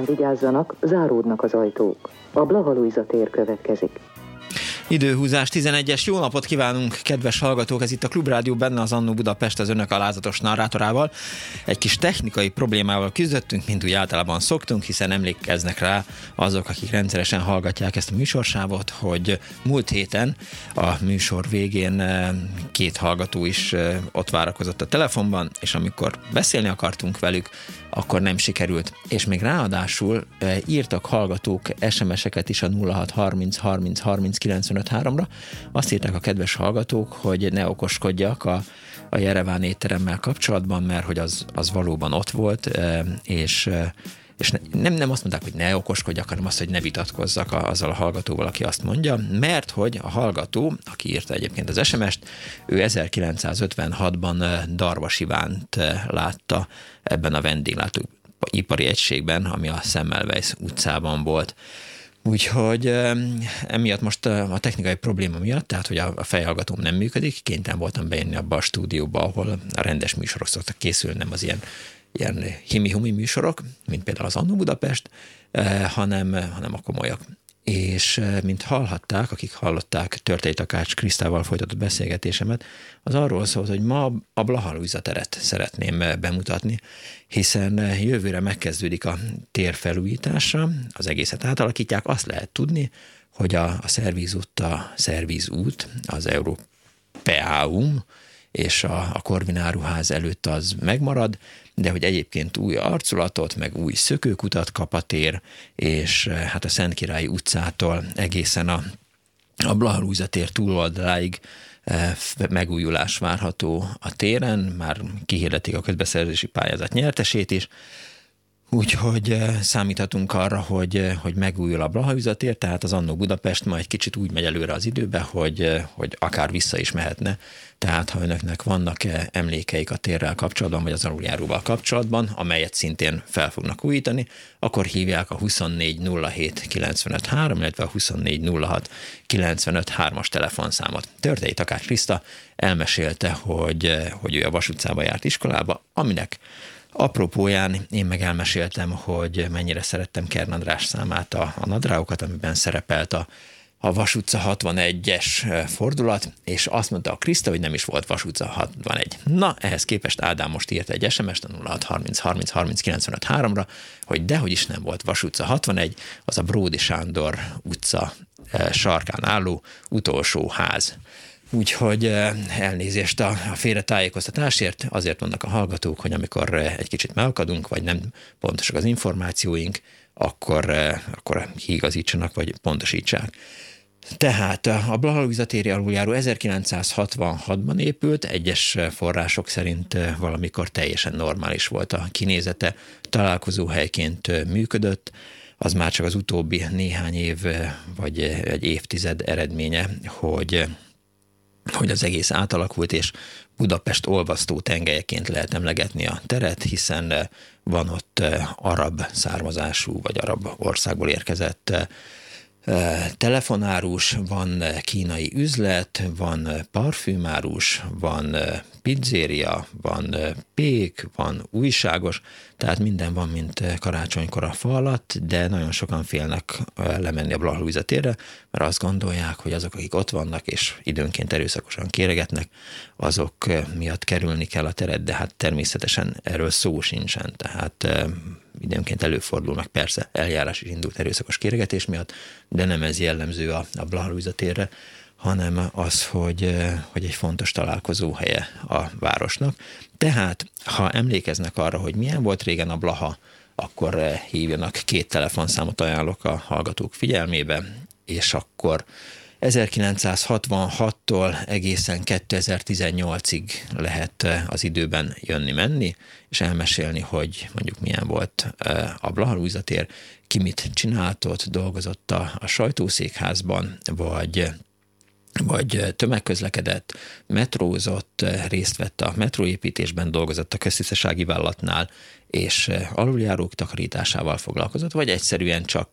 Kérem vigyázzanak, záródnak az ajtók. A Blaha tér következik. Időhúzás 11-es. Jó napot kívánunk, kedves hallgatók! Ez itt a Klubrádió benne az Annó Budapest az önök alázatos narrátorával. Egy kis technikai problémával küzdöttünk, mint úgy általában szoktunk, hiszen emlékeznek rá azok, akik rendszeresen hallgatják ezt a műsorsávot, hogy múlt héten a műsor végén eh, két hallgató is eh, ott várakozott a telefonban, és amikor beszélni akartunk velük, akkor nem sikerült. És még ráadásul írtak hallgatók SMS-eket is a 0630 30 30 95 ra Azt írták a kedves hallgatók, hogy ne okoskodjak a, a Jereván étteremmel kapcsolatban, mert hogy az, az valóban ott volt, e, és nem, nem azt mondták, hogy ne okoskodjak, hanem azt, hogy ne vitatkozzak azzal a hallgatóval, aki azt mondja, mert hogy a hallgató, aki írta egyébként az SMS-t, ő 1956-ban Darvas Ivánt látta ebben a vendéglátó ipari egységben, ami a Semmelweis utcában volt. Úgyhogy emiatt most a technikai probléma miatt, tehát hogy a fejhallgatóm nem működik, kénytelen voltam bejönni abba a stúdióba, ahol a rendes műsorok szoktak készülni, nem az ilyen ilyen himi-humi műsorok, mint például az Annó Budapest, eh, hanem, hanem a komolyak. És eh, mint hallhatták, akik hallották Törtei Takács Krisztával folytatott beszélgetésemet, az arról szólt, hogy ma a Blaha teret szeretném eh, bemutatni, hiszen jövőre megkezdődik a tér felújítása, az egészet átalakítják, azt lehet tudni, hogy a, a szervízút, a szervízút, az Európeáum, és a, a Korvináruház előtt az megmarad, de hogy egyébként új arculatot, meg új szökőkutat kap a tér, és eh, hát a Szentkirályi utcától egészen a, a Blahalúza tér túloldaláig eh, megújulás várható a téren, már kihirdetik a közbeszerzési pályázat nyertesét is, Úgyhogy eh, számíthatunk arra, hogy, hogy megújul a Blaha tér, tehát az Annó Budapest ma egy kicsit úgy megy előre az időbe, hogy, hogy akár vissza is mehetne tehát ha önöknek vannak -e emlékeik a térrel kapcsolatban, vagy az aluljáróval kapcsolatban, amelyet szintén fel fognak újítani, akkor hívják a 2407 953, illetve a 2406 953-as telefonszámot. Törtei Takács Kriszta elmesélte, hogy, hogy ő a Vas járt iskolába, aminek Apropóján én meg elmeséltem, hogy mennyire szerettem Kern András számát, a, a nadrágokat, amiben szerepelt a a Vasutca 61-es fordulat, és azt mondta a Kriszta, hogy nem is volt Vasutca 61. Na, ehhez képest Ádám most írt egy SMS-t a 0630 30 30 95 3-ra, hogy dehogy is nem volt Vasutca 61, az a Bródi Sándor utca sarkán álló utolsó ház. Úgyhogy elnézést a, félretájékoztatásért, azért vannak a hallgatók, hogy amikor egy kicsit megakadunk, vagy nem pontosak az információink, akkor, akkor kiigazítsanak, vagy pontosítsák. Tehát a Blaha téri aluljáró 1966-ban épült, egyes források szerint valamikor teljesen normális volt a kinézete, találkozóhelyként működött, az már csak az utóbbi néhány év vagy egy évtized eredménye, hogy hogy az egész átalakult, és Budapest olvasztó tengelyeként lehet emlegetni a teret, hiszen van ott arab származású, vagy arab országból érkezett telefonárus, van kínai üzlet, van parfümárus, van pizzéria, van pék, van újságos, tehát minden van, mint karácsonykor a fa alatt, de nagyon sokan félnek lemenni a Blaha térre, mert azt gondolják, hogy azok, akik ott vannak, és időnként erőszakosan kéregetnek, azok miatt kerülni kell a teret, de hát természetesen erről szó sincsen, tehát időnként előfordulnak persze eljárás is indult erőszakos kéregetés miatt, de nem ez jellemző a, a Blaha térre, hanem az, hogy, hogy egy fontos találkozó helye a városnak. Tehát, ha emlékeznek arra, hogy milyen volt régen a Blaha, akkor hívjanak két telefonszámot ajánlok a hallgatók figyelmébe, és akkor 1966-tól egészen 2018-ig lehet az időben jönni-menni, és elmesélni, hogy mondjuk milyen volt a Blaha tér, ki mit csináltott, dolgozott a, a sajtószékházban, vagy vagy tömegközlekedett, metrózott, részt vett a metróépítésben, dolgozott a köztisztasági vállalatnál, és aluljárók takarításával foglalkozott, vagy egyszerűen csak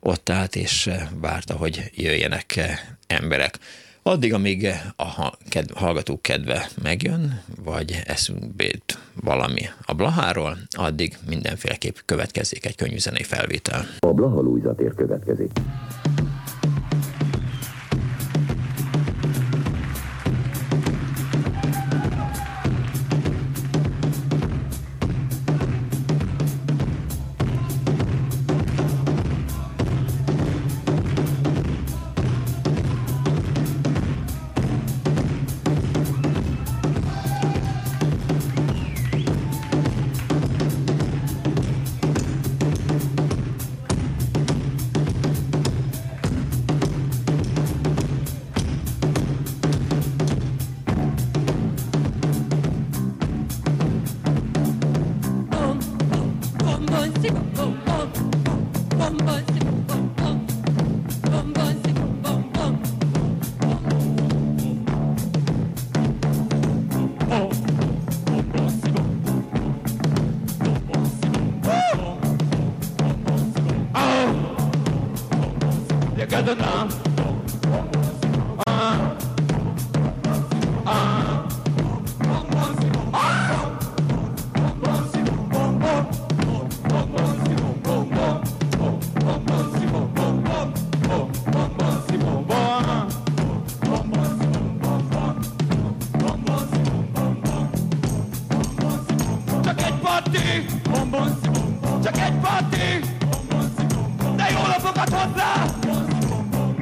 ott állt és várta, hogy jöjjenek emberek. Addig, amíg a hallgatók kedve megjön, vagy eszünkbét valami a Blaháról, addig mindenféleképp következik egy könnyű zenei felvétel. A Blaha Lújzatér következik. Katonda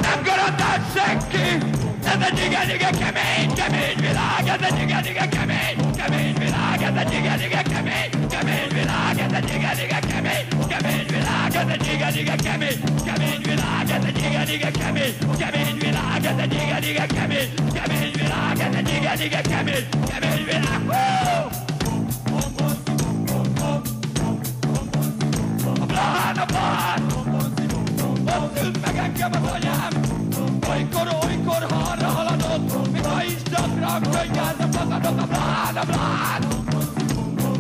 I'm gonna die shaking As a nigga nigga come in Come in village As a nigga nigga come in Come in village As a nigga nigga come in Come in village As a nigga nigga come in Come in village As a nigga nigga come in Come in village As a nigga nigga come in a a. Hol küld meg engem az anyám? Olykor, olykor harra haladott, mint ha is gyakran könnyáz a fazadot, a blád, a blád!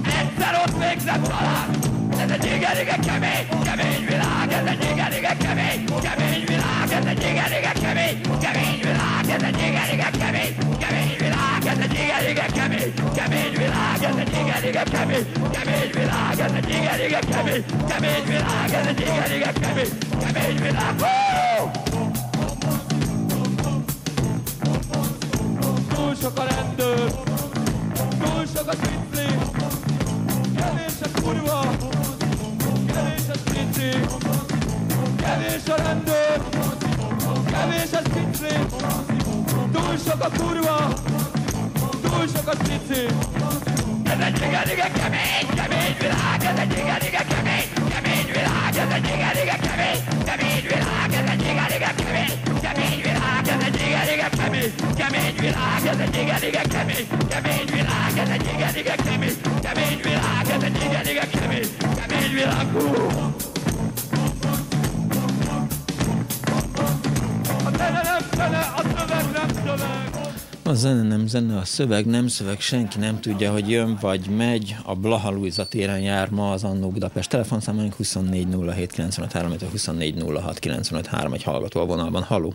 Egyszer ott végzett talán! ez egy igen, igen kemény, kemény világ, ez egy igen, igen kemény, kemény világ, ez egy igen, igen kemény, kemény világ, ez egy igen, igen kemény, kemény világ, ez egy igen, igen kemény, kemény világ, ez egy igen, igen kemény, kemény világ, ez egy igen, igen kemény, kemény világ, ez egy igen, igen kemény, kemény világ, Túl sok a rendőr, túl sok a tripli, kevés a kurva, kevés a cicli, kevés a rendőr, kevés a cicli, túl sok a kurva, túl sok a cici. Ez egy igen, igen kemény, kemény világ, ez egy igen, igen kemény, kemény világ, ez egy igen, igen kemény, kemény világ, ez egy igen, igen kemény, kemény világ, ez egy igen, igen kemény, kemény világ, ez egy igen, igen kemény, kemény világ, ez egy igen, igen kemény, kemény világ, ez egy igen, igen kemény, kemény világ, hú! A zene nem zene, a szöveg nem szöveg. A zene nem zene, a szöveg nem szöveg, senki nem tudja, hogy jön vagy megy. A Blaha Luisa téren jár ma az Annó Budapest telefonszámunk 2407953, 2406953 egy hallgató a vonalban. Haló?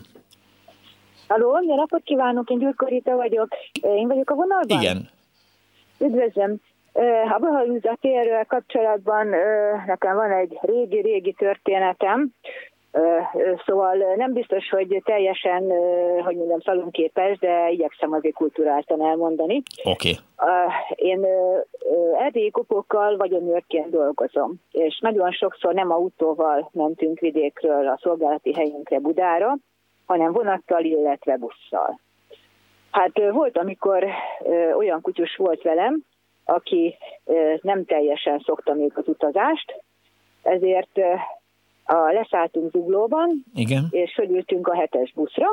Halló, jó napot kívánok, én Gyurkó Rita vagyok. Én vagyok a vonalban? Igen. Üdvözlöm. A Blaha Luisa térrel kapcsolatban nekem van egy régi-régi történetem. Szóval nem biztos, hogy teljesen, hogy mondjam, szalonképes, de igyekszem azért kulturáltan elmondani. Oké. Okay. Én erdélyi kopokkal vagyonőrként dolgozom, és nagyon sokszor nem autóval mentünk vidékről a szolgálati helyünkre Budára, hanem vonattal, illetve busszal. Hát volt, amikor olyan kutyus volt velem, aki nem teljesen szokta még az utazást, ezért a, leszálltunk Zuglóban, Igen. és fölültünk a hetes buszra.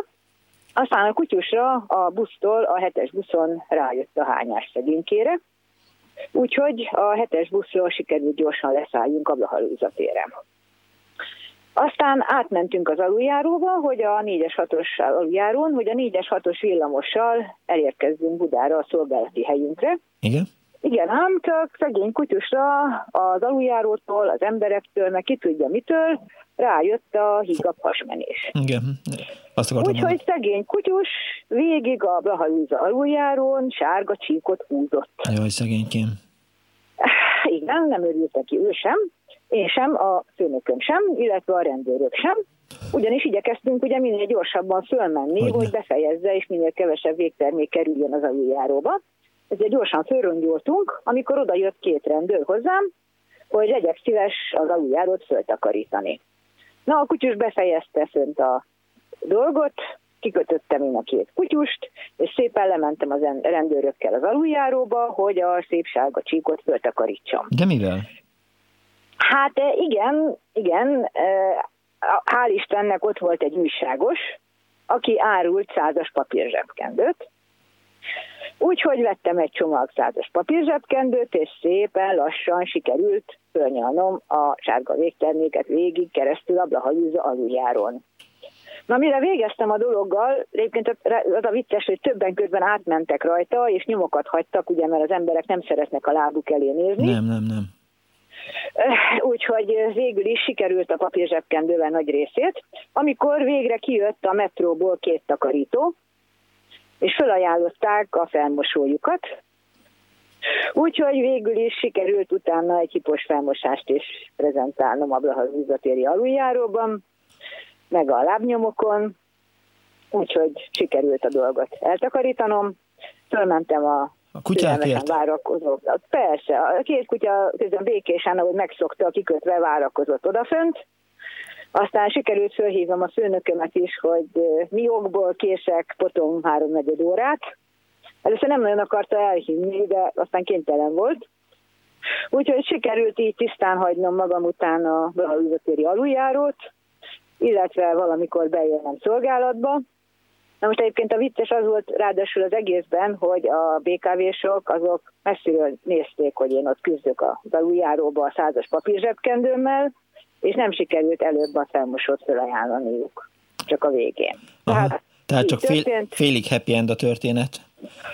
Aztán a kutyusra a busztól a hetes buszon rájött a hányás szegénykére, úgyhogy a hetes buszról sikerült gyorsan leszálljunk a Blahalúza téren. Aztán átmentünk az aluljáróba, hogy a 4-es 6-os aluljárón, hogy a 4-es 6-os villamossal elérkezzünk Budára a szolgálati helyünkre. Igen. Igen, ám csak szegény kutyusra az aluljárótól, az emberektől, meg ki tudja mitől, rájött a hígabb hasmenés. Igen, azt akartam Úgyhogy szegény kutyus végig a Blahalúza aluljárón sárga csíkot húzott. Jaj, szegénykém. Igen, nem örült neki ő sem, én sem, a főnököm sem, illetve a rendőrök sem. Ugyanis igyekeztünk ugye minél gyorsabban fölmenni, Hogyne. hogy befejezze, és minél kevesebb végtermék kerüljön az aluljáróba. Ezért gyorsan fölrongyoltunk, amikor oda jött két rendőr hozzám, hogy legyek szíves az aluljárót föltakarítani. Na, a kutyus befejezte fönt a dolgot, kikötöttem én a két kutyust, és szépen lementem az rendőrökkel az aluljáróba, hogy a szép sárga csíkot föltakarítsam. De mivel? Hát igen, igen, hál' Istennek ott volt egy újságos, aki árult százas papírzsebkendőt, Úgyhogy vettem egy csomag százas papírzsebkendőt, és szépen lassan sikerült fölnyalnom a sárga végterméket végig keresztül a Blahajúza aluljáron. Na, mire végeztem a dologgal, egyébként az a vicces, hogy többen közben átmentek rajta, és nyomokat hagytak, ugye, mert az emberek nem szeretnek a lábuk elé nézni. Nem, nem, nem. Úgyhogy végül is sikerült a papírzsebkendővel nagy részét. Amikor végre kijött a metróból két takarító, és felajánlották a felmosójukat. Úgyhogy végül is sikerült utána egy hipos felmosást is prezentálnom a Blaha aluljáróban, meg a lábnyomokon, úgyhogy sikerült a dolgot eltakarítanom. Fölmentem a a kutyákért? várakozók. Persze, a két kutya közben békésen, ahogy megszokta, kikötve várakozott odafönt. Aztán sikerült fölhívnom a főnökömet is, hogy mi okból kések potom háromnegyed órát. Először nem nagyon akarta elhinni, de aztán kénytelen volt. Úgyhogy sikerült így tisztán hagynom magam után a Blaha aluljárót, illetve valamikor bejönnöm szolgálatba. Na most egyébként a vicces az volt ráadásul az egészben, hogy a BKV-sok azok messziről nézték, hogy én ott küzdök a aluljáróba a százas papírzsebkendőmmel, és nem sikerült előbb a felmosót felajánlaniuk, csak a végén. Aha, tehát, tehát csak fél, félig happy end a történet.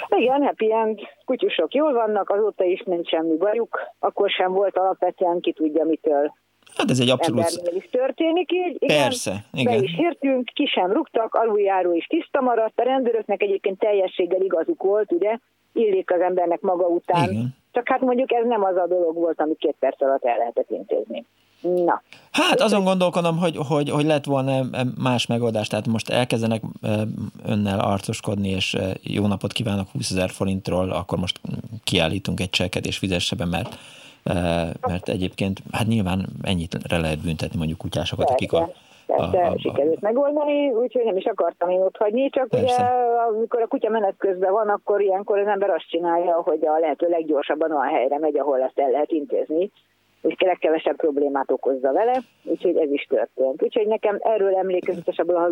Igen, happy end. Kutyusok jól vannak, azóta is nincs semmi bajuk. Akkor sem volt alapvetően, ki tudja mitől. Hát ez egy abszolút... is történik így. Igen, Persze, igen. Be is értünk, ki sem rúgtak, aluljáró is tiszta maradt. A rendőröknek egyébként teljességgel igazuk volt, ugye? Illik az embernek maga után. Igen. Csak hát mondjuk ez nem az a dolog volt, amit két perc alatt el lehetett intézni. Na. Hát azon gondolkodom, hogy, hogy, hogy lett volna más megoldás, tehát most elkezdenek önnel arcoskodni, és jó napot kívánok 20 ezer forintról, akkor most kiállítunk egy csekket, és fizesse be, mert, mert egyébként hát nyilván ennyit lehet büntetni mondjuk kutyásokat, akik a, Persze, a, a, sikerült megoldani, úgyhogy nem is akartam én ott hagyni, csak Persze. ugye amikor a kutya menet közben van, akkor ilyenkor az ember azt csinálja, hogy a lehető leggyorsabban olyan helyre megy, ahol ezt el lehet intézni, és legkevesebb problémát okozza vele, úgyhogy ez is történt. Úgyhogy nekem erről emlékezetes a Blaha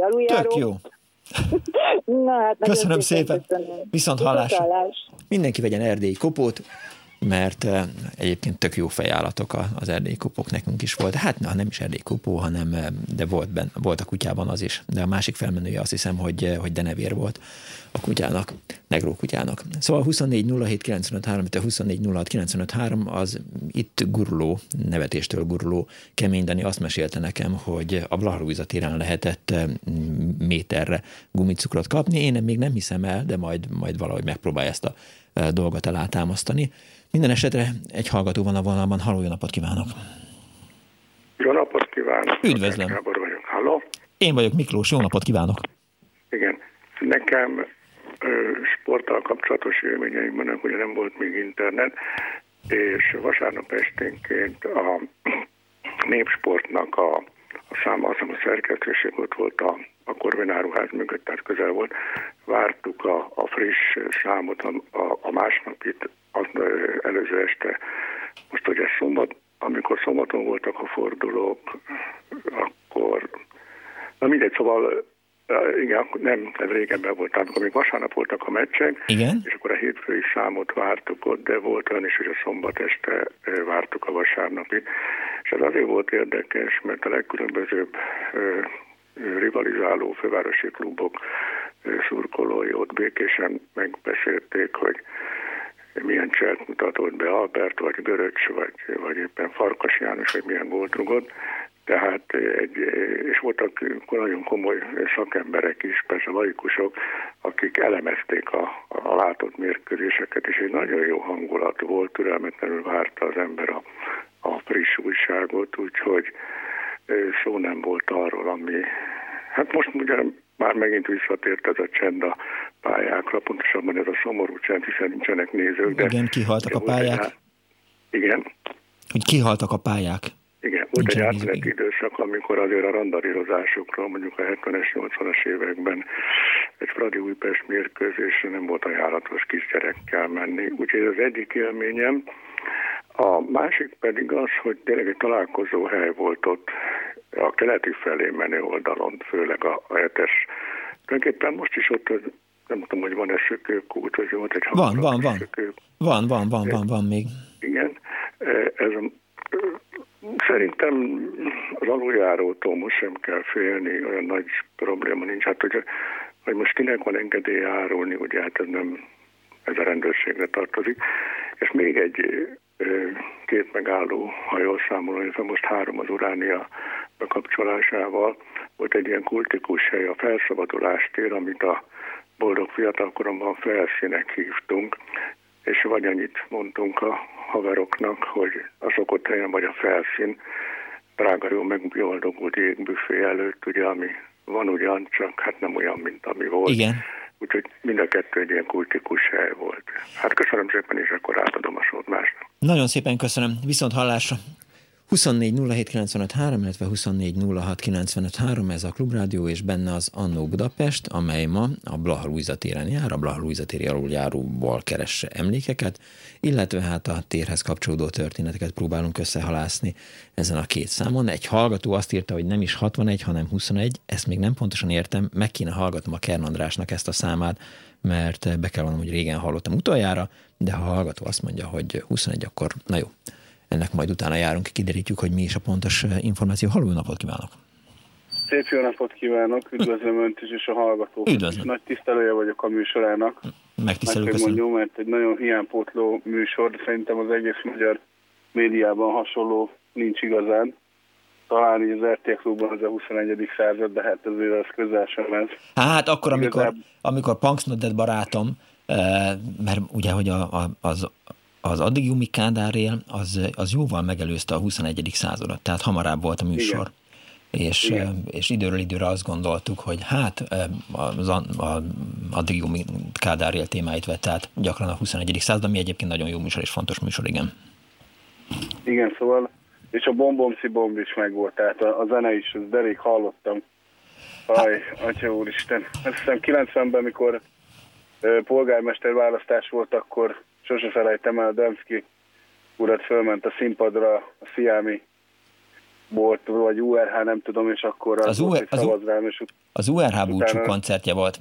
aluljáró. Tök jó. Na, hát köszönöm szépen. Köszönöm. Viszont hallásra. Mindenki vegyen erdélyi kopót, mert uh, egyébként tök jó fejállatok az erdélyi kopók nekünk is volt. Hát na, nem is erdélyi kopó, hanem de volt, ben, volt a kutyában az is. De a másik felmenője azt hiszem, hogy, hogy denevér volt a kutyának, negró kutyának. Szóval 24 07 953, 24 06 953 az itt guruló, nevetéstől guruló kemény Dani azt mesélte nekem, hogy a Blaha téren lehetett méterre gumicukrot kapni. Én még nem hiszem el, de majd, majd valahogy megpróbálja ezt a dolgot alátámasztani. Minden esetre egy hallgató van a vonalban. Halló, jó napot kívánok! Jó napot kívánok! Üdvözlöm! Vagyok. Halló? Én vagyok Miklós, jó napot kívánok! Igen, nekem sporttal kapcsolatos élményeim vannak, ugye nem volt még internet, és vasárnap esténként a népsportnak a, a száma, azt a szerkesztőség ott volt a, a Korvináruház mögött, tehát közel volt. Vártuk a, a friss számot, a, a, a másnapit, az előző este. Most ugye szombat, amikor szombaton voltak a fordulók, akkor, na mindegy, szóval igen, nem, ez régebben volt, amikor még vasárnap voltak a meccsek, igen? és akkor a hétfői számot vártuk ott, de volt olyan is, hogy a szombat este vártuk a vasárnapit. És ez azért volt érdekes, mert a legkülönbözőbb rivalizáló fővárosi klubok szurkolói ott békésen megbeszélték, hogy milyen cselt mutatott be Albert, vagy Göröcs, vagy, vagy éppen Farkas János, vagy milyen volt rugott. Tehát egy, és voltak nagyon komoly szakemberek is, persze laikusok, akik elemezték a, a látott mérkőzéseket, és egy nagyon jó hangulat volt, türelmetlenül várta az ember a, a friss újságot, úgyhogy szó nem volt arról, ami... Hát most ugye már megint visszatért ez a csend a pályákra, pontosabban ez a szomorú csend, hiszen nincsenek nézők. De Igen, kihaltak a pályák. Egy, igen. Hogy kihaltak a pályák. Igen, volt egy átmeneti időszak, amikor azért a randalírozásokról, mondjuk a 70-es, 80-as években egy Fradi Újpest mérkőzésre nem volt ajánlatos kisgyerekkel menni. Úgyhogy ez az egyik élményem. A másik pedig az, hogy tényleg egy találkozó hely volt ott a keleti felé menő oldalon, főleg a, a hetes. Tulajdonképpen most is ott, nem tudom, hogy van-e szökőkút, vagy volt egy Van, van, van. Van, van, van, van, van még. Igen. Ez a, Szerintem az aluljárótól most sem kell félni, olyan nagy probléma nincs. Hát, hogy, hogy most kinek van engedély árulni, ugye hát ez nem ez a rendőrségre tartozik. És még egy két megálló hajószámoló, illetve most három az Uránia bekapcsolásával. Volt egy ilyen kultikus hely, a felszabadulástér, amit a boldog fiatalkoromban felszínek hívtunk, és vagy annyit mondtunk a haveroknak, hogy a szokott helyen vagy a felszín, drága jó megboldogult jégbüfé előtt, ugye, ami van ugyan, csak hát nem olyan, mint ami volt. Igen. Úgyhogy mind a kettő egy ilyen kultikus hely volt. Hát köszönöm szépen, és akkor átadom a szót másnak. Nagyon szépen köszönöm. Viszont hallásra. 24 illetve 24 ez a Klubrádió, és benne az Annó Budapest, amely ma a Blaha Luisa téren jár, a Blaha Luisa téri aluljáróból keres emlékeket, illetve hát a térhez kapcsolódó történeteket próbálunk összehalászni ezen a két számon. Egy hallgató azt írta, hogy nem is 61, hanem 21, ezt még nem pontosan értem, meg kéne hallgatnom a Kern Andrásnak ezt a számát, mert be kell vallanom, hogy régen hallottam utoljára, de ha a hallgató azt mondja, hogy 21, akkor na jó, ennek majd utána járunk, kiderítjük, hogy mi is a pontos eh, információ. Halló, napot kívánok! Szép jó napot kívánok, üdvözlöm Önt is és a hallgatókat. Üdvözlöm. Nagy tisztelője vagyok a műsorának. Megtisztelő, köszönöm. mondjam, mert egy nagyon hiánypótló műsor, de szerintem az egész magyar médiában hasonló nincs igazán. Talán így az RTL klubban az a 21. század, de hát azért az közel sem ez. Hát akkor, amikor, amikor Punksnodet barátom, eh, mert ugye, hogy a, a, az az addigiumi Kádárél az, az jóval megelőzte a 21. századot, tehát hamarabb volt a műsor. Igen. És, Igen. és időről időre azt gondoltuk, hogy hát az, az addigiumi Kádárél témáit vett át gyakran a 21. század, ami egyébként nagyon jó műsor és fontos műsor, igen. Igen, szóval, és a bombomszi bomb is megvolt, tehát a, a zene is, ezt derék hallottam. Aj, atya úristen. Azt hiszem 90-ben, mikor polgármester választás volt, akkor sose felejtem el, Demszki urat fölment a színpadra a Sziámi volt, vagy URH, nem tudom, és akkor az, az, UR, az, rám, és az URH búcsú utána... koncertje volt.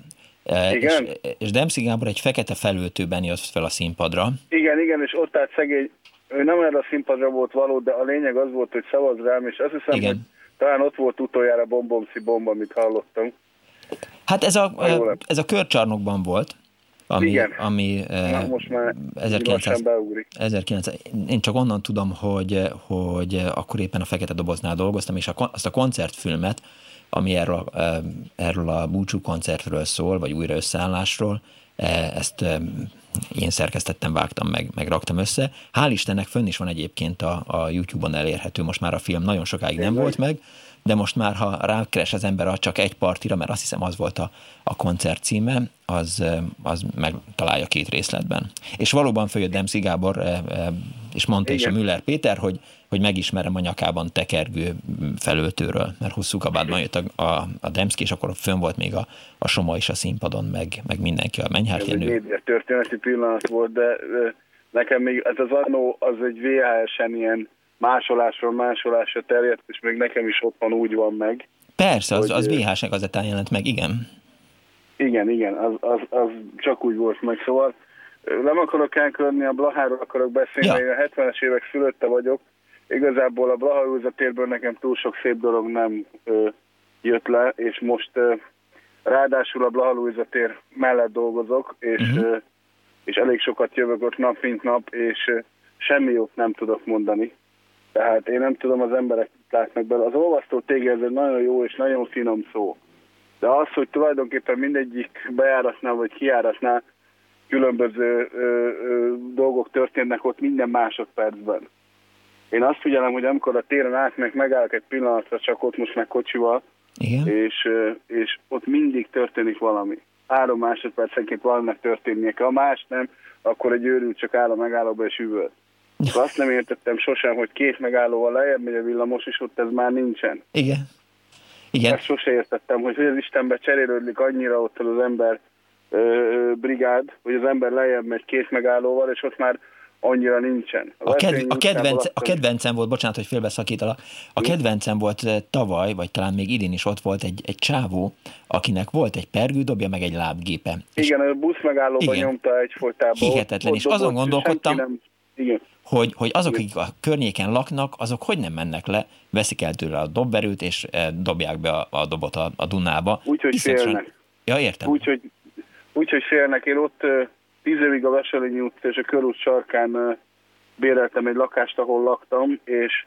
Igen? És, és Demszki Gábor egy fekete felöltőben jött fel a színpadra. Igen, igen, és ott állt szegény, ő nem erre a színpadra volt való, de a lényeg az volt, hogy szavaz rám, és azt hiszem, igen. hogy talán ott volt utoljára bombomszi bomba, amit hallottam. Hát ez a, ez a körcsarnokban volt ami, Igen. ami Na, most már 1900, 1900, én csak onnan tudom, hogy, hogy akkor éppen a Fekete Doboznál dolgoztam, és a, azt a koncertfilmet, ami erről, erről a búcsú koncertről szól, vagy újra összeállásról, ezt én szerkesztettem, vágtam, meg, meg raktam össze. Hál' Istennek fönn is van egyébként a, a YouTube-on elérhető, most már a film nagyon sokáig nem volt meg, de most már, ha rákeres az ember a csak egy partira, mert azt hiszem az volt a, a koncert címe, az, az megtalálja két részletben. És valóban följött Demszi Gábor, és mondta Igen. is a Müller Péter, hogy, hogy megismerem a nyakában tekergő felöltőről, mert hosszú kabátban jött a, a, a Demszki, és akkor fönn volt még a, a Soma is a színpadon, meg, meg mindenki, a Mennyhártjenő. Ez egy történeti pillanat volt, de nekem még ez az annó, az egy VHS-en ilyen másolásról másolásra terjedt, és még nekem is otthon úgy van meg. Persze, az, az VHS-nek gazetán jelent meg, igen. Igen, igen, az, az, az csak úgy volt meg, szóval nem akarok elkörni, a Blaháról akarok beszélni, ja. én a 70-es évek szülötte vagyok, igazából a Blaha térből nekem túl sok szép dolog nem ö, jött le, és most ö, ráadásul a Blaha tér mellett dolgozok, és, uh-huh. ö, és elég sokat jövök ott nap, mint nap, és ö, semmi jót nem tudok mondani. Tehát én nem tudom, az emberek látnak bele. Az olvasztó tégely ez egy nagyon jó és nagyon finom szó. De az, hogy tulajdonképpen mindegyik bejáratnál vagy kijáratnál különböző ö, ö, dolgok történnek ott minden másodpercben. Én azt figyelem, hogy amikor a téren átmegyek, megállok egy pillanatra, csak ott most meg kocsival, Igen. És, és ott mindig történik valami. Három másodpercenként valaminek történnie kell. Ha más nem, akkor egy őrült csak áll a megállóba és üvöl. Azt nem értettem sosem, hogy két megállóval lejjebb megy a villamos, és ott ez már nincsen. Igen. Igen. Ezt sose értettem, hogy hogy az Istenbe cserélődik annyira ott az ember ö, brigád, hogy az ember lejjebb megy két megállóval, és ott már annyira nincsen. A, a, kedv, a, kedvenc, a kedvencem volt, bocsánat, hogy félbeszakítalak, a kedvencem volt tavaly, vagy talán még idén is ott volt egy, egy csávó, akinek volt egy pergődobja, meg egy lábgépe. Igen, a busz megállóban igen. nyomta egyfolytában. Hihetetlen, és azon gondolkodtam, igen hogy, hogy azok, akik a környéken laknak, azok hogy nem mennek le, veszik el tőle a dobberőt, és eh, dobják be a, a dobot a, a Dunába. Úgyhogy félnek. Ja, értem. Úgyhogy úgy, hogy félnek. Én ott uh, tíz évig a Veselényi út és a körút sarkán uh, béreltem egy lakást, ahol laktam, és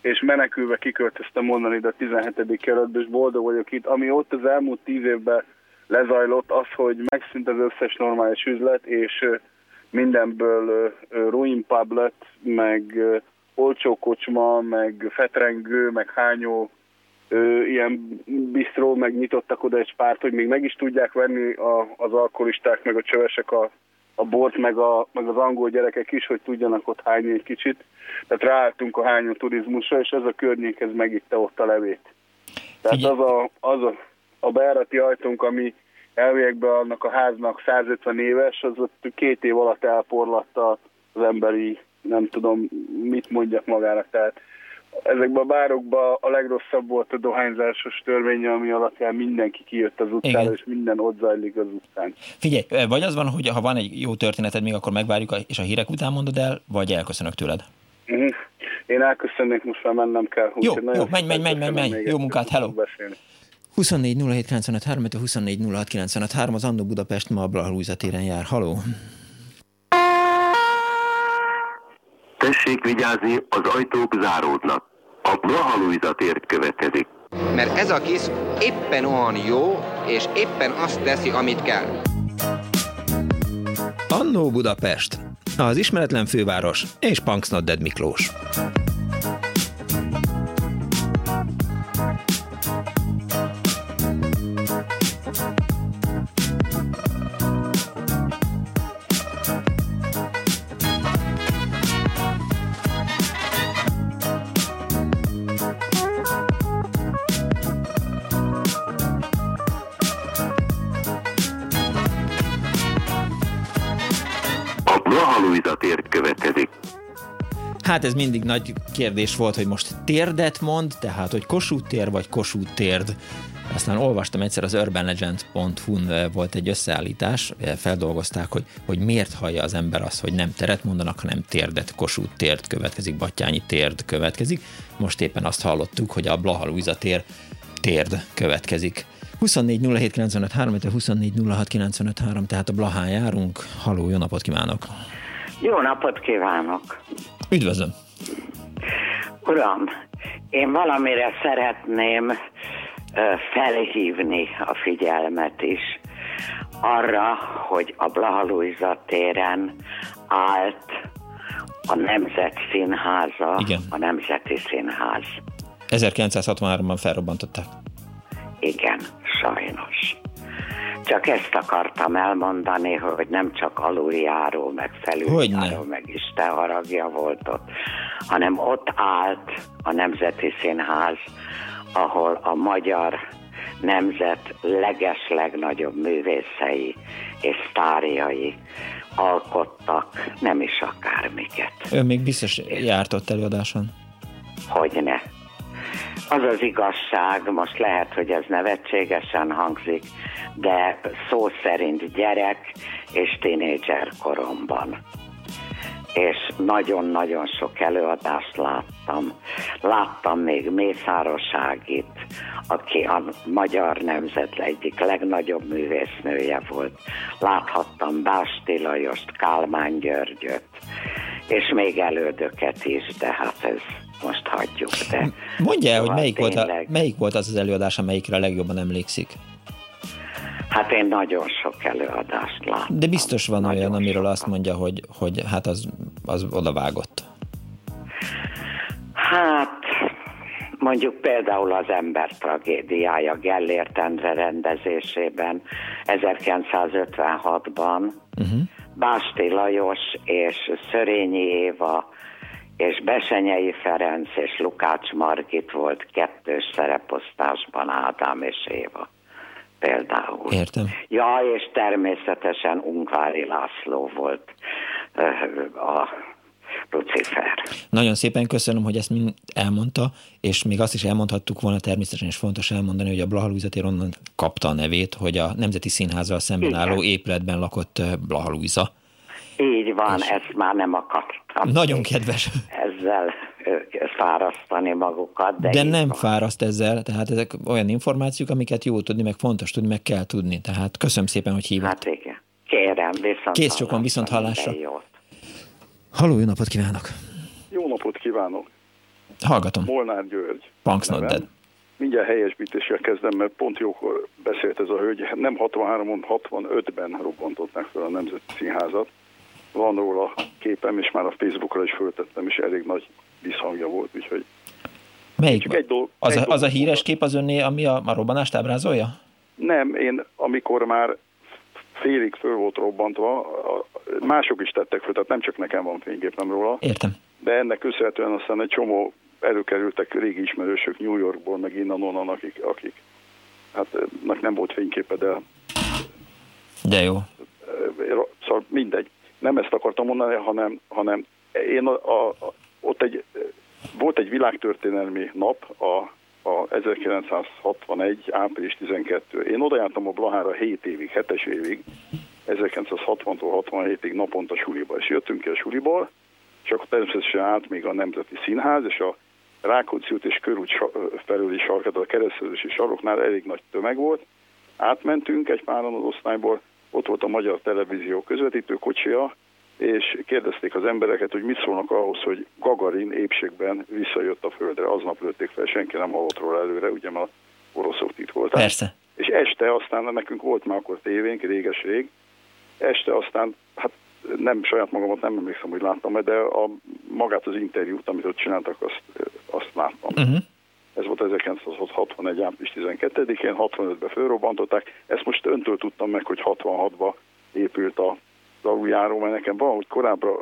és menekülve kiköltöztem onnan ide a 17. kerületbe, és boldog vagyok itt. Ami ott az elmúlt tíz évben lezajlott, az, hogy megszűnt az összes normális üzlet, és mindenből ruin pub lett, meg olcsó kocsma, meg fetrengő, meg hányó ilyen bistró, meg nyitottak oda egy párt, hogy még meg is tudják venni a, az alkoholisták, meg a csövesek a, a bort, meg, a, meg az angol gyerekek is, hogy tudjanak ott hányni egy kicsit. Tehát ráálltunk a hányó turizmusra, és ez a környék, ez megitte ott a levét. Tehát az a, az a, a bejárati ajtónk, ami elviekben annak a háznak 150 éves, az ott két év alatt elporlatta az emberi, nem tudom, mit mondjak magának. Tehát ezekben a bárokban a legrosszabb volt a dohányzásos törvénye, ami alapján mindenki kijött az utcára, Igen. és minden ott zajlik az utcán. Figyelj, vagy az van, hogy ha van egy jó történeted, még akkor megvárjuk, és a hírek után mondod el, vagy elköszönök tőled? Uh-huh. Én elköszönnék, most már mennem kell. Jó, jó menj, menj, menj, menj, menj. Jó munkát, hello! Beszélni. 24 07 24 az Andó Budapest ma a Blahalúza téren jár. Haló! Tessék vigyázni, az ajtók záródnak. A Blahalúza tér következik. Mert ez a kis éppen olyan jó, és éppen azt teszi, amit kell. Annó Budapest, az ismeretlen főváros és Punks Not Dead Miklós. Hát ez mindig nagy kérdés volt, hogy most térdet mond, tehát hogy Kossuth tér vagy Kossuth térd. Aztán olvastam egyszer az urbanlegend.hu-n volt egy összeállítás, feldolgozták, hogy, hogy miért hallja az ember azt, hogy nem teret mondanak, hanem térdet, Kossuth térd következik, Battyányi térd következik. Most éppen azt hallottuk, hogy a Blaha tér térd következik. 24 07 95 3, 24 06 95 3, tehát a Blahán járunk. Haló, jó napot kívánok! Jó napot kívánok! Üdvözlöm! Uram, én valamire szeretném felhívni a figyelmet is arra, hogy a Blaha téren állt a Nemzet Színháza, Igen. a Nemzeti Színház. 1963-ban felrobbantották. Igen, sajnos. Csak ezt akartam elmondani, hogy nem csak aluljáró, meg felüljáró, meg Isten haragja volt ott, hanem ott állt a Nemzeti Színház, ahol a magyar nemzet leges legnagyobb művészei és sztárjai alkottak nem is akármiket. Ön még biztos járt ott előadáson. Hogyne. Az az igazság, most lehet, hogy ez nevetségesen hangzik, de szó szerint gyerek és tínédzser koromban. És nagyon-nagyon sok előadást láttam. Láttam még Mészároságit, aki a magyar nemzet egyik legnagyobb művésznője volt. Láthattam Básti Lajost, Kálmán Györgyöt, és még elődöket is, de hát ez most hagyjuk. De Mondja el, hogy Szóval melyik volt, a, tényleg. melyik volt az az előadás, amelyikre a legjobban emlékszik. Hát én nagyon sok előadást láttam. De biztos van olyan, amiről azt mondja, hogy, hogy hát az, az odavágott. Hát, mondjuk például az ember tragédiája Gellért Endre rendezésében 1956-ban Uh-huh. Básti Lajos és Szörényi Éva és Besenyei Ferenc és Lukács Margit volt kettős szereposztásban Ádám és Éva például. Értem. Ja, és természetesen Ungvári László volt a Lucifer. Nagyon szépen köszönöm, hogy ezt mind elmondta, és még azt is elmondhattuk volna, természetesen is fontos elmondani, hogy a Blaha tér onnan kapta a nevét, hogy a Nemzeti Színházzal szemben Igen. álló épületben lakott Blaha Lujza. Így van, ezt már nem akartam. Nagyon kedves. Ezzel fárasztani magukat, de, De nem van. fáraszt ezzel, tehát ezek olyan információk, amiket jó tudni, meg fontos tudni, meg kell tudni. Tehát köszönöm szépen, hogy hívott. Hát igen. Kérem, viszont Kész csokon, viszont hallásra. jót. Halló, jó napot kívánok! Jó napot kívánok! Hallgatom. Molnár György. Punks not dead. Mindjárt helyesbítéssel kezdem, mert pont jókor beszélt ez a hölgy. Nem 63-on, 65-ben robbantották fel a Nemzeti Színházat. Van róla képem, és már a Facebookra is föltettem, és elég nagy visszhangja volt, úgyhogy Melyik? Csak egy dolog- Az, egy a, az a híres kép az önné, ami a, a robbanást ábrázolja? nem, én amikor már félig föl volt robbantva, mások is tettek föl, tehát nem csak nekem van fényképem róla. Értem. De ennek köszönhetően aztán egy csomó előkerültek régi ismerősök New Yorkból, meg innen onnan, akik, akik hát nem volt fényképe, de De jó. szóval mindegy. Nem ezt akartam mondani, hanem, hanem én a, a, ott egy, volt egy világtörténelmi nap, a, a 1961. április 12. Én oda jártam a Blahára 7 évig, 7-es évig, 1960-tól 67-ig naponta suliba, és jöttünk ki a suliból, és akkor természetesen állt még a Nemzeti Színház, és a Rákóczi út és körút felüli sarkat, a keresztezési saroknál elég nagy tömeg volt. Átmentünk egy páran az osztályból, ott volt a Magyar Televízió közvetítő kocsia, és kérdezték az embereket, hogy mit szólnak ahhoz, hogy Gagarin épségben visszajött a földre. Aznap lőtték fel, senki nem hallott róla előre, ugye mert oroszok titkolták. Persze. És este aztán, nekünk volt már akkor tévénk, réges-rég, este aztán, hát nem saját magamat nem emlékszem, hogy láttam de a, magát az interjút, amit ott csináltak, azt, azt láttam. Uh-huh. Ez volt 1961. április 12-én, 65-ben fölrobbantották. Ezt most öntől tudtam meg, hogy 66-ban épült a aluljáró, mert nekem valahogy korábbra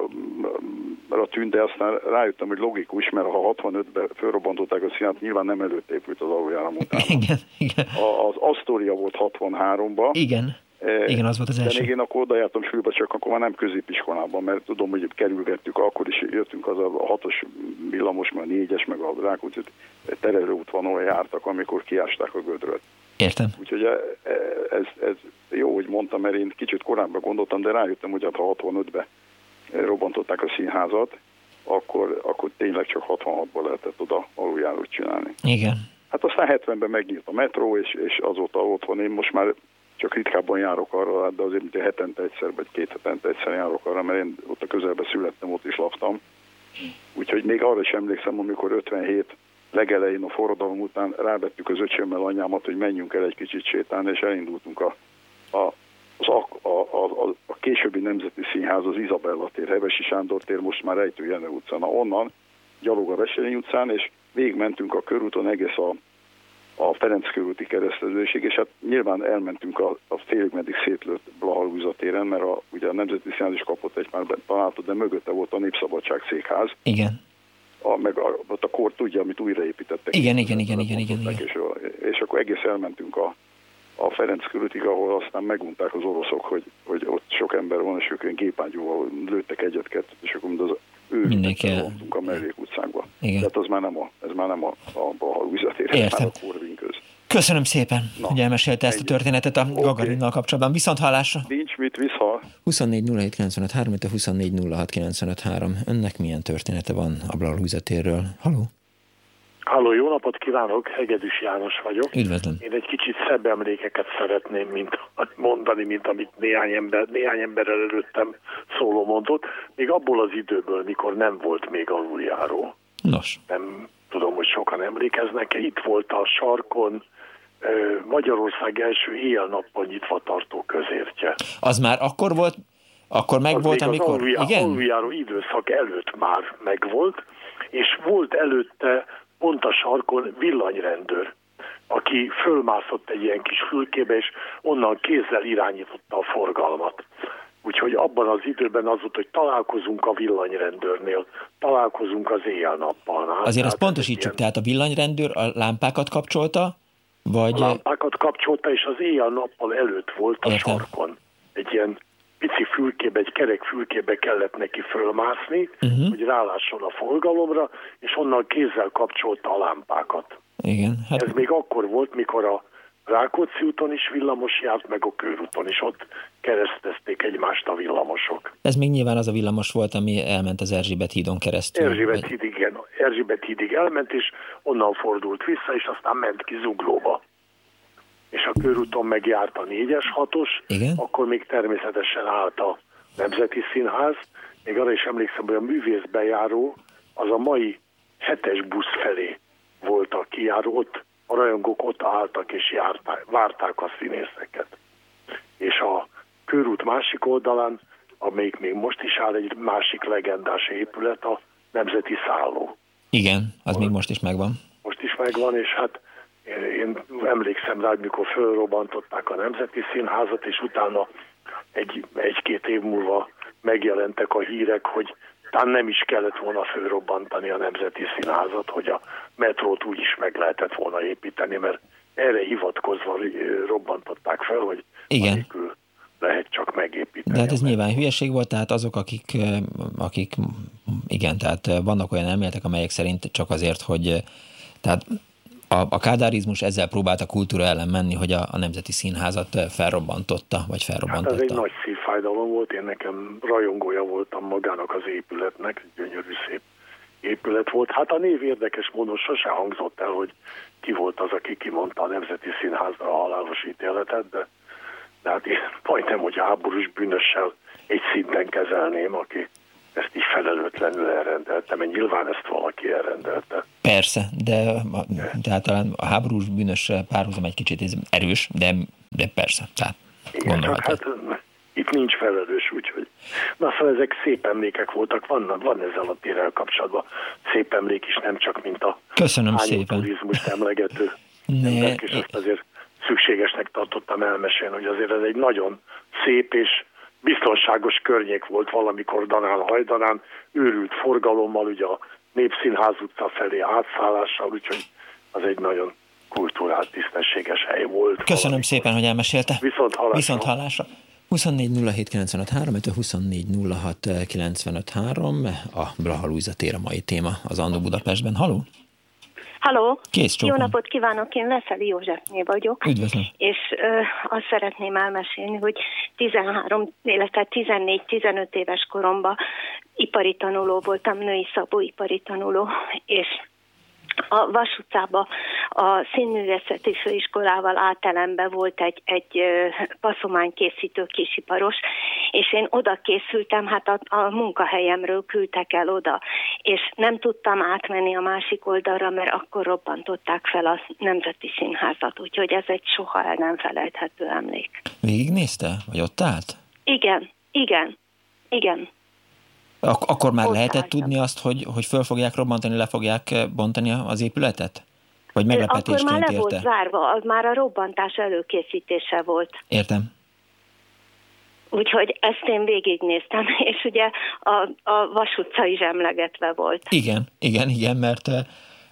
tűnt, de aztán rájöttem, hogy logikus, mert ha 65-ben fölrobbantották a színát, nyilván nem előtt épült az aluljáró utána. Igen, igen. A, az Astoria volt 63-ban. Igen. Igen, az volt az első. De még én akkor oda jártam sülbe, csak akkor már nem középiskolában, mert tudom, hogy kerülgettük, akkor is jöttünk az a hatos villamos, meg a négyes, meg a Rákóczi terelőútvonalon jártak, amikor kiásták a gödröt. Értem. Úgyhogy e, e, ez, ez jó, hogy mondtam, mert én kicsit korábban gondoltam, de rájöttem, hogy hát ha 65-ben robbantották a színházat, akkor, akkor tényleg csak 66-ban lehetett oda aluljárót csinálni. Igen. Hát aztán 70-ben megnyílt a metró, és, és azóta ott van. Én most már csak ritkábban járok arra, de azért mint hetente egyszer, vagy két hetente egyszer járok arra, mert én ott a közelben születtem, ott is laktam. Úgyhogy még arra is emlékszem, amikor 57 legelején a forradalom után rávettük az öcsémmel anyámat, hogy menjünk el egy kicsit sétálni, és elindultunk a, a, az a, a, a, a későbbi Nemzeti Színház, az Izabella tér, Hevesi Sándor tér, most már Ejtő Jenő utcán. Onnan gyalog a Veselényi utcán, és végigmentünk a körúton egész a a Ferenc körúti keresztezőség, és hát nyilván elmentünk a, a félig meddig szétlőtt Blaha téren, mert a, ugye a Nemzeti Színház is kapott egy már találtot, de mögötte volt a Népszabadság székház. Igen. A, meg a, ott a kor tudja, amit újraépítettek. Igen, igen, igen, igen, igen, igen. És, és akkor egész elmentünk a, a Ferenc körútig, ahol aztán megunták az oroszok, hogy, hogy ott sok ember van, és ők gépágyúval lőttek egyet-kettőt, és akkor az ő Mindenki a mellék utcánkba. Igen. Tehát az már nem a, ez már nem a, a Balhaluizatér, ez már a Korvin köz. Köszönöm szépen, Na, hogy elmesélte ezt a történetet a okay. Gagarinnal kapcsolatban. Viszont hallásra! Nincs mit, vissza! 24 07 95 24 Önnek milyen története van a Balhaluizatérről? Haló? Halló, jó napot kívánok, Hegedűs János vagyok. Üdvözlöm. Én egy kicsit szebb emlékeket szeretném mint mondani, mint amit néhány, ember, néhány emberrel előttem szóló mondott, még abból az időből, mikor nem volt még aluljáró. Nos. Nem tudom, hogy sokan emlékeznek -e. Itt volt a sarkon Magyarország első éjjel-nappal nyitva tartó közértje. Az már akkor volt, akkor meg az volt, amikor... Az Igen? aluljáró időszak előtt már megvolt, és volt előtte pont a sarkon villanyrendőr, aki fölmászott egy ilyen kis fülkébe, és onnan kézzel irányította a forgalmat. Úgyhogy abban az időben az volt, hogy találkozunk a villanyrendőrnél, találkozunk az éjjel-nappal. Azért ezt pontosítsuk, ilyen... tehát a villanyrendőr a lámpákat kapcsolta, vagy... A lámpákat kapcsolta, és az éjjel-nappal előtt volt a Értem. sarkon. Egy ilyen pici fülkébe, egy kerek fülkébe kellett neki fölmászni, uh-huh. hogy rálásson a forgalomra, és onnan kézzel kapcsolta a lámpákat. Igen. Hát... Ez még akkor volt, mikor a Rákóczi úton is villamos járt, meg a körúton is ott keresztezték egymást a villamosok. Ez még nyilván az a villamos volt, ami elment az Erzsébet hídon keresztül. Erzsébet híd, igen. Erzsébet hídig elment, és onnan fordult vissza, és aztán ment ki Zuglóba és a körúton megjárt a 4-es 6-os, akkor még természetesen állt a Nemzeti Színház. Még arra is emlékszem, hogy a művészbejáró az a mai hetes busz felé volt a kijáró, ott a rajongók ott álltak és járták, várták a színészeket. És a körút másik oldalán, amelyik még most is áll egy másik legendás épület, a Nemzeti Szálló. Igen, az még most is megvan. Most is megvan, és hát én emlékszem rá, mikor fölrobbantották a Nemzeti Színházat, és utána egy, egy-két év múlva megjelentek a hírek, hogy talán nem is kellett volna fölrobbantani a Nemzeti Színházat, hogy a metrót úgy is meg lehetett volna építeni, mert erre hivatkozva robbantották fel, hogy Igen. lehet csak megépíteni. De hát ez nyilván hülyeség volt, tehát azok, akik, akik igen, tehát vannak olyan elméletek, amelyek szerint csak azért, hogy tehát a, a kádárizmus ezzel próbált a kultúra ellen menni, hogy a, a Nemzeti Színházat felrobbantotta, vagy felrobbantotta. Hát ez egy nagy szívfájdalom volt, én nekem rajongója voltam magának az épületnek, gyönyörű szép épület volt. Hát a név érdekes módon sose hangzott el, hogy ki volt az, aki kimondta a Nemzeti Színházra a halálos ítéletet, de, de hát én majdnem, hogy háborús bűnössel egy szinten kezelném, aki ezt is felelőtlenül elrendelte, mert nyilván ezt valaki elrendelte. Persze, de, de hát a háborús bűnös párhuzam egy kicsit erős, de, de persze, tehát Igen, csak hát itt nincs felelős, úgyhogy. Na szóval ezek szép emlékek voltak, van, van ezzel a térrel kapcsolatban szép emlék is, nem csak mint a Köszönöm szépen. turizmust emlegető emberek, és azt azért szükségesnek tartottam elmesélni, hogy azért ez egy nagyon szép és biztonságos környék volt valamikor Danán hajdanán, őrült forgalommal, ugye a Népszínház utca felé átszállással, úgyhogy az egy nagyon kultúrált, tisztességes hely volt. Köszönöm valami. szépen, hogy elmesélte. Viszont hallásra. Viszont hallásra. 24 24 a Blaha Luisa tér a mai téma az Andó Budapestben. Haló? Halló! Kész Jó napot kívánok, én Leszeli Józsefné vagyok. Üdvözlöm. És ö, azt szeretném elmesélni, hogy 13, illetve 14-15 éves koromban ipari tanuló voltam, női szabó ipari tanuló, és a Vas utcába a színművészeti főiskolával átelembe volt egy, egy passzománykészítő kisiparos, és én oda készültem, hát a, a munkahelyemről küldtek el oda, és nem tudtam átmenni a másik oldalra, mert akkor robbantották fel a Nemzeti Színházat, úgyhogy ez egy soha el nem felejthető emlék. Végignézte? Vagy ott állt? Igen, igen, igen. Ak- akkor már Ott lehetett álltam. tudni azt, hogy, hogy föl fogják robbantani, le fogják eh, bontani az épületet? Vagy meglepetésként Akkor már le érte? volt zárva, az már a robbantás előkészítése volt. Értem. Úgyhogy ezt én végignéztem, és ugye a, a Vas utca is emlegetve volt. Igen, igen, igen, mert,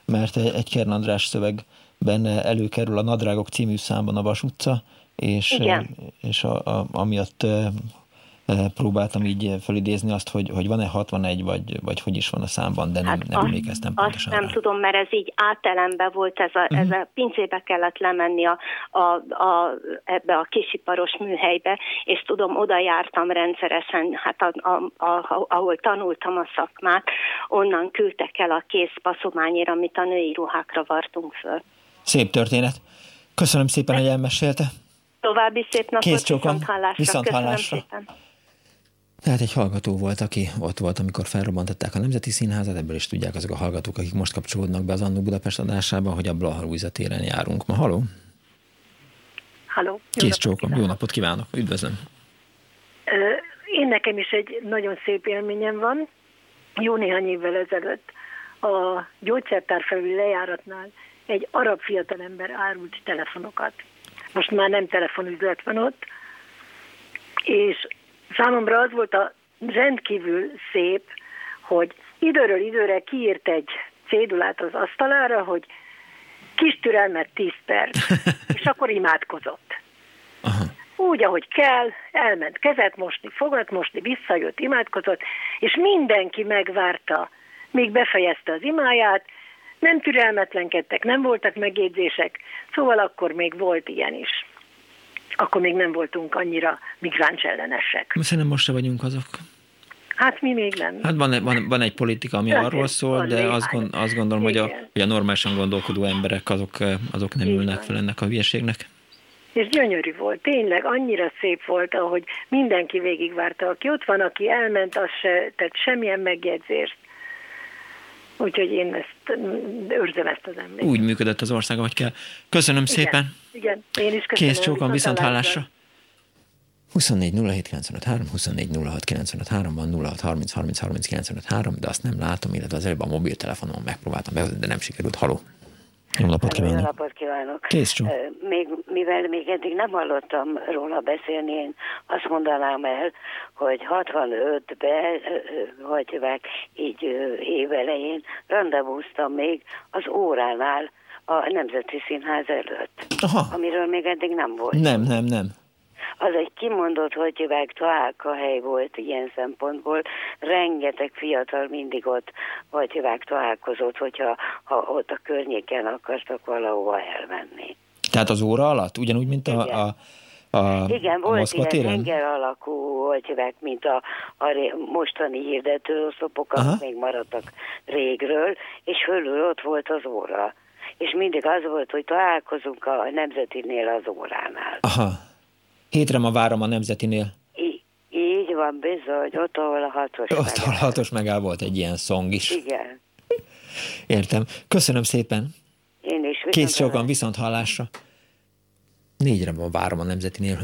mert egy Kern András szövegben előkerül a Nadrágok című számban a Vas utca, és, igen. És a, a, amiatt próbáltam így felidézni azt, hogy, hogy van-e 61, vagy, vagy hogy is van a számban, de nem, hát nem emlékeztem pontosan. Azt nem rá. tudom, mert ez így átelembe volt, ez a, uh-huh. ez Mhm. a pincébe kellett lemenni a, a, a, ebbe a kisiparos műhelybe, és tudom, oda jártam rendszeresen, hát a, a, a, ahol tanultam a szakmát, onnan küldtek el a kész passzományért, amit a női ruhákra vartunk föl. Szép történet. Köszönöm szépen, hogy elmesélte. További szép napot, Kész csókom. viszont hallásra. Viszont hallásra. Szépen. Tehát egy hallgató volt, aki ott volt, amikor felrobbantották a Nemzeti Színházat, ebből is tudják azok a hallgatók, akik most kapcsolódnak be az Annó Budapest adásába, hogy a Blaha Lujza téren járunk ma. Haló? Haló. Kész csókom, jó napot kívánok, üdvözlöm. Én nekem is egy nagyon szép élményem van. Jó néhány évvel ezelőtt a gyógyszertár felül lejáratnál egy arab fiatalember árult telefonokat. Most már nem telefonüzlet van ott, és Számomra az volt a rendkívül szép, hogy időről időre kiírt egy cédulát az asztalára, hogy kis türelmet 10 perc, és akkor imádkozott. Aha. Úgy, ahogy kell, elment kezet mosni, fogat mosni, visszajött, imádkozott, és mindenki megvárta, míg befejezte az imáját, nem türelmetlenkedtek, nem voltak megjegyzések, szóval akkor még volt ilyen is akkor még nem voltunk annyira migráns ellenesek. Szerintem most se vagyunk azok. Hát mi még nem. Hát van, van, van egy politika, ami hát arról szól, de azt, gond, azt gondolom, hogy a, hogy a normálisan gondolkodó emberek azok, azok nem Igen. ülnek fel ennek a hülyeségnek. És gyönyörű volt, tényleg annyira szép volt, ahogy mindenki végigvárta, aki ott van, aki elment, az se tett semmilyen megjegyzést. Úgyhogy én ezt őrzöm ezt az emléket. Úgy működött az ország, ahogy kell. Köszönöm Igen. szépen. Igen, én is köszönöm. Kész csókan, viszont hallásra. 24 07 953, 24 06 953, van 06 30 30 30 953, de azt nem látom, illetve az előbb a mobiltelefonon megpróbáltam behozni, de nem sikerült. Haló! Jó napot kívánok! Jó napot kívánok! Kész csó. Még, mivel még eddig nem hallottam róla beszélni, én azt mondanám el, hogy 65-ben, hogy hívják, így évelején rendezvúztam még az óránál a Nemzeti Színház előtt, Aha. amiről még eddig nem volt. Nem, nem, nem. Az egy kimondott, hogy hívják, találkahely volt ilyen szempontból. Rengeteg fiatal mindig ott, hogy hívják, találkozott, hogyha ha ott a környéken akartak valahova elmenni. Tehát az óra alatt? Ugyanúgy, mint a, a, a Igen, a volt Moszkva ilyen téren? henger alakú, hívják, mint a, a mostani hirdetőoszlopok, amik még maradtak régről, és fölül ott volt az óra. És mindig az volt, hogy találkozunk a Nemzetinél az óránál. Aha. Hétre ma várom a Nemzetinél. Í- így van bizony, ott ahol a hatos Ott a hatos megáll volt egy ilyen szong is. Igen. Értem. Köszönöm szépen. Én is. Kész sokan, viszont hallásra. négyre van várom a Nemzetinél.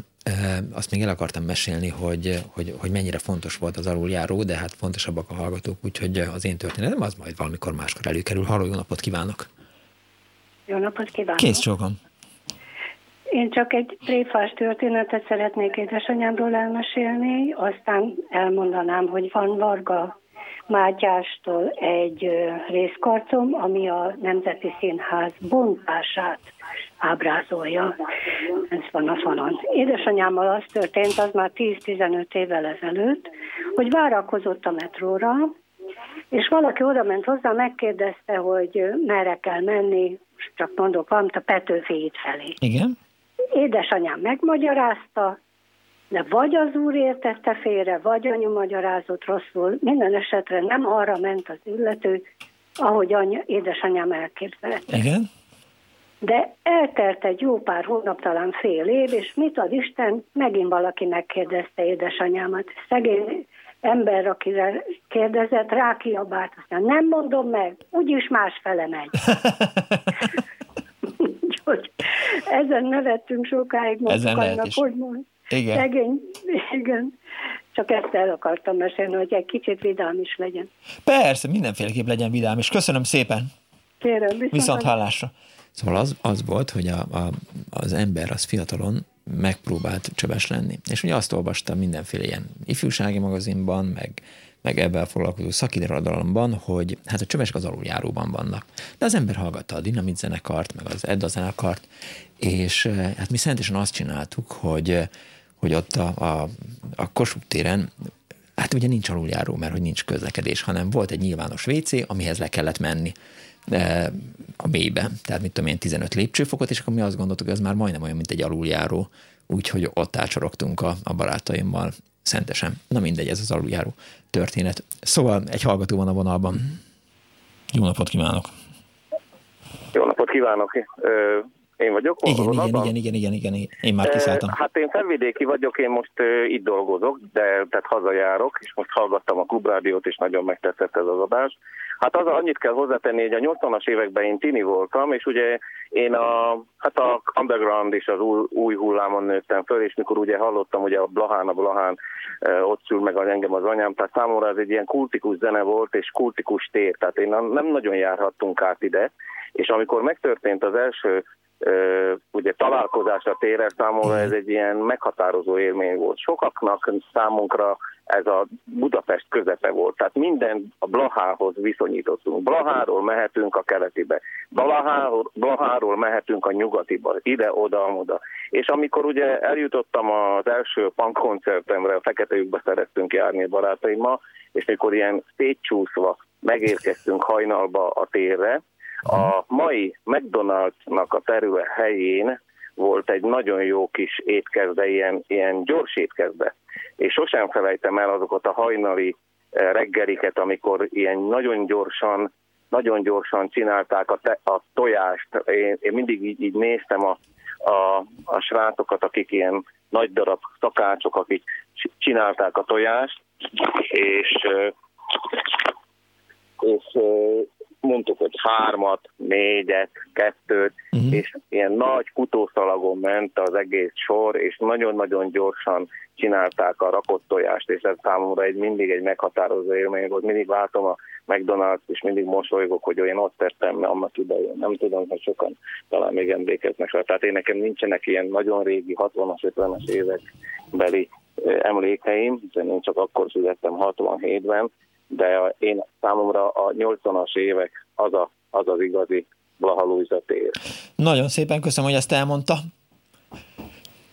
Azt még el akartam mesélni, hogy, hogy, hogy mennyire fontos volt az aluljáró, de hát fontosabbak a hallgatók, úgyhogy az én történetem az majd valamikor máskor előkerül. Halló, jó napot kívánok! Jó napot kívánok! Kész csókom! Én csak egy tréfás történetet szeretnék édesanyámról elmesélni, aztán elmondanám, hogy van Varga Mátyástól egy részkarcom, ami a Nemzeti Színház bontását ábrázolja. Ez van a falon. Édesanyámmal az történt, az már 10-15 évvel ezelőtt, hogy várakozott a metróra, és valaki oda ment hozzá, megkérdezte, hogy merre kell menni, csak mondok valamit, a Petőfi felé. Igen. Édesanyám megmagyarázta, de vagy az úr értette félre, vagy anyu magyarázott rosszul, minden esetre nem arra ment az illető, ahogy anya, édesanyám elképzelte. Igen. De eltelt egy jó pár hónap, talán fél év, és mit ad Isten, megint valaki megkérdezte édesanyámat. Szegény ember, akire kérdezett, rákiabált, aztán nem mondom meg, úgyis másfele megy. Úgyhogy ezen nevettünk sokáig magunknak, hogy mond. Igen. Szegény, igen. Csak ezt el akartam mesélni, hogy egy kicsit vidám is legyen. Persze, mindenféleképp legyen vidám, és köszönöm szépen. Kérem, viszont, viszont hallásra. Szóval az, az volt, hogy a, a, az ember az fiatalon megpróbált csöves lenni. És ugye azt olvastam mindenféle ilyen ifjúsági magazinban, meg, meg ebben foglalkozó szakirodalomban, hogy hát a csövesek az aluljáróban vannak. De az ember hallgatta a Dinamit zenekart, meg az Edda zenekart, és hát mi szerintesen azt csináltuk, hogy, hogy ott a, a, a Kossuth téren hát ugye nincs aluljáró, mert hogy nincs közlekedés, hanem volt egy nyilvános WC, amihez le kellett menni a mélybe, tehát mit tudom én, 15 lépcsőfokot, és akkor mi azt gondoltuk, hogy ez már majdnem olyan, mint egy aluljáró, úgyhogy ott átsorogtunk a, a barátaimmal szentesen. Na mindegy, ez az aluljáró történet. Szóval egy hallgató van a vonalban. Jó napot kívánok! Jó napot kívánok! Én vagyok? Igen, igen, igen, igen, igen, igen, én már kiszálltam. Hát én felvidéki vagyok, én most itt dolgozok, de tehát hazajárok, és most hallgattam a klubrádiót, és nagyon megtetszett ez az adás. Hát az annyit kell hozzátenni, hogy a 80-as években én tini voltam, és ugye én a, hát a underground és az új, új hullámon nőttem föl, és mikor ugye hallottam, hogy a Blahán, a Blahán ott szül meg engem az anyám, tehát számomra ez egy ilyen kultikus zene volt, és kultikus tér, tehát én nem nagyon járhattunk át ide, és amikor megtörtént az első ugye találkozás a térrel számomra ez egy ilyen meghatározó élmény volt. Sokaknak számunkra ez a Budapest közepe volt. Tehát minden a Blahához viszonyítottunk. Blaháról mehetünk a keletibe, Blaháról, Blaháról mehetünk a nyugatiba, ide-oda, oda. És amikor ugye eljutottam az első punk koncertemre, a Fekete lyukba szerettünk járni a barátaimmal, és mikor ilyen szétcsúszva megérkeztünk hajnalba a térre, a mai McDonald'snak a terület helyén volt egy nagyon jó kis étkezde, ilyen, ilyen gyors étkezde. És sosem felejtem el azokat a hajnali eh, reggeliket, amikor ilyen nagyon gyorsan, nagyon gyorsan csinálták a, te, a tojást. Én, én mindig így, így néztem a, a, a srácokat, akik ilyen nagy darab szakácsok, akik csinálták a tojást, és, eh, és eh, mondtuk, hogy hármat, négyet, kettőt, uh-huh. és ilyen nagy futószalagon ment az egész sor, és nagyon-nagyon gyorsan csinálták a rakott tojást, és ez számomra egy mindig egy meghatározó élmény volt. Mindig látom a McDonald's, és mindig mosolygok, hogy olyan ott tettem annak idején. Nem tudom, hogy sokan talán még emlékeznek rá. Tehát én nekem nincsenek ilyen nagyon régi 60-as, 50-es évek beli emlékeim, hiszen én csak akkor születtem 67-ben, de én számomra a 80-as évek az, a, az az igazi Blaha tér. Nagyon szépen köszönöm, hogy ezt elmondta.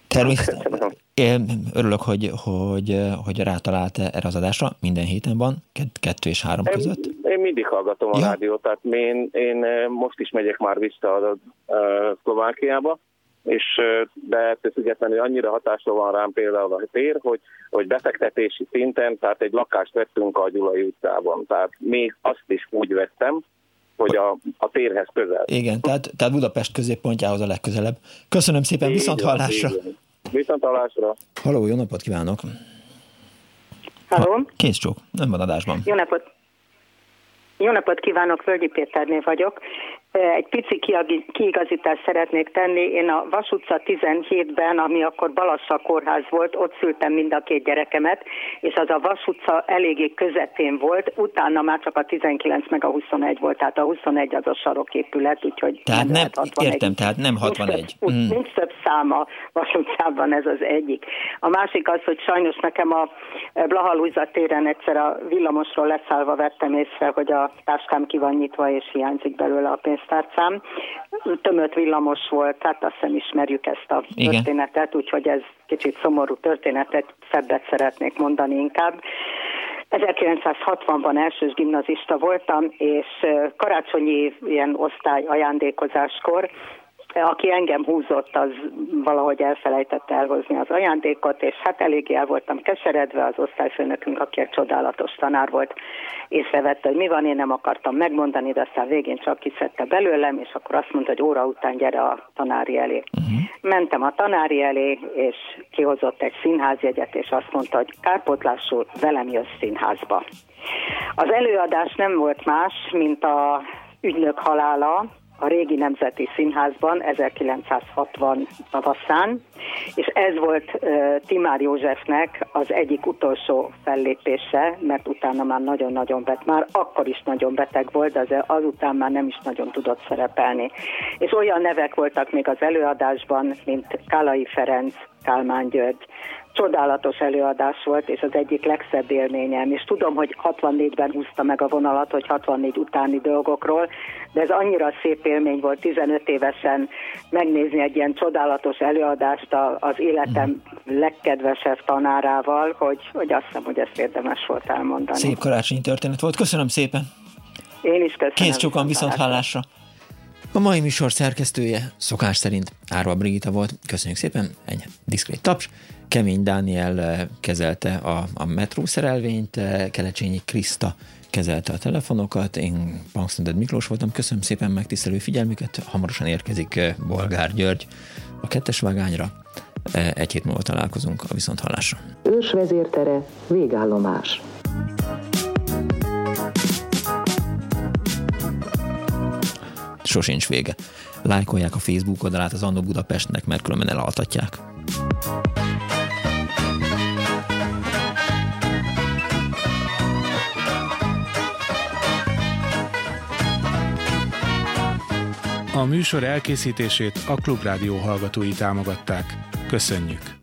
Természetesen. Én örülök, hogy, hogy, hogy rátalált erre az adásra. Minden héten van, kettő és három között. Én, én mindig hallgatom a ja. rádiót, tehát én, én most is megyek már vissza a, a Szlovákiába, és de ettől függetlenül annyira hatásra van rám például a tér, hogy, hogy befektetési szinten, tehát egy lakást vettünk a Gyulai utcában, tehát még azt is úgy vettem, hogy a, a térhez közel. Igen, tehát, tehát Budapest középpontjához a legközelebb. Köszönöm szépen, így viszont hallásra! Viszont hallásra! Haló, jó napot kívánok! Halló! Kész csók, nem van adásban. Jó napot! Jó napot kívánok, Völgyi Péterné vagyok. Egy pici kiigazítást szeretnék tenni. Én a Vas utca 17-ben, ami akkor Balassa kórház volt, ott szültem mind a két gyerekemet, és az a Vas utca eléggé közepén volt, utána már csak a 19 meg a 21 volt, tehát a 21 az a saroképület, úgyhogy tehát nem, nem értem, tehát nem 61. Nincs több, mm. nincs több száma Vas utcában, ez az egyik. A másik az, hogy sajnos nekem a Blaha téren egyszer a villamosról leszállva vettem észre, hogy a táskám ki van nyitva, és hiányzik belőle a pénz pénztárcám. Tömött villamos volt, tehát azt hiszem ismerjük ezt a Igen. történetet, úgyhogy ez kicsit szomorú történetet, szebbet szeretnék mondani inkább. 1960-ban elsős gimnazista voltam, és karácsonyi ilyen osztály ajándékozáskor aki engem húzott, az valahogy elfelejtette elhozni az ajándékot, és hát eléggé el voltam keseredve, az osztályfőnökünk, aki egy csodálatos tanár volt, észrevette, hogy mi van, én nem akartam megmondani, de aztán végén csak kiszedte belőlem, és akkor azt mondta, hogy óra után gyere a tanári elé. Uh-huh. Mentem a tanári elé, és kihozott egy színházjegyet, és azt mondta, hogy kárpótlásul velem jössz színházba. Az előadás nem volt más, mint a ügynök halála, a régi Nemzeti Színházban 1960 tavaszán, és ez volt uh, Timár Józsefnek az egyik utolsó fellépése, mert utána már nagyon-nagyon beteg, már akkor is nagyon beteg volt, de azután már nem is nagyon tudott szerepelni. És olyan nevek voltak még az előadásban, mint Kálai Ferenc, Kálmán György, csodálatos előadás volt, és az egyik legszebb élményem. És tudom, hogy 64-ben húzta meg a vonalat, hogy 64 utáni dolgokról, de ez annyira szép élmény volt 15 évesen megnézni egy ilyen csodálatos előadást az életem legkedvesebb tanárával, hogy, hogy azt hiszem, hogy ezt érdemes volt elmondani. Szép karácsonyi történet volt. Köszönöm szépen! Én is köszönöm. Kész csukon viszont hallásra. A mai műsor szerkesztője szokás szerint Árva Brigitta volt. Köszönjük szépen, egy diszkrét taps. Kemény Dániel eh, kezelte a, a metró szerelvényt, eh, Kelecsényi Kriszta kezelte a telefonokat, én Pankszended Miklós voltam, köszönöm szépen megtisztelő figyelmüket, hamarosan érkezik eh, Bolgár György a kettes vágányra, egy hét múlva találkozunk a Viszonthallásra. Ős vezértere, végállomás. Sosincs vége. Lájkolják a Facebook oldalát az Annó Budapestnek, mert különben elaltatják. A műsor elkészítését a Klubrádió hallgatói támogatták. Köszönjük!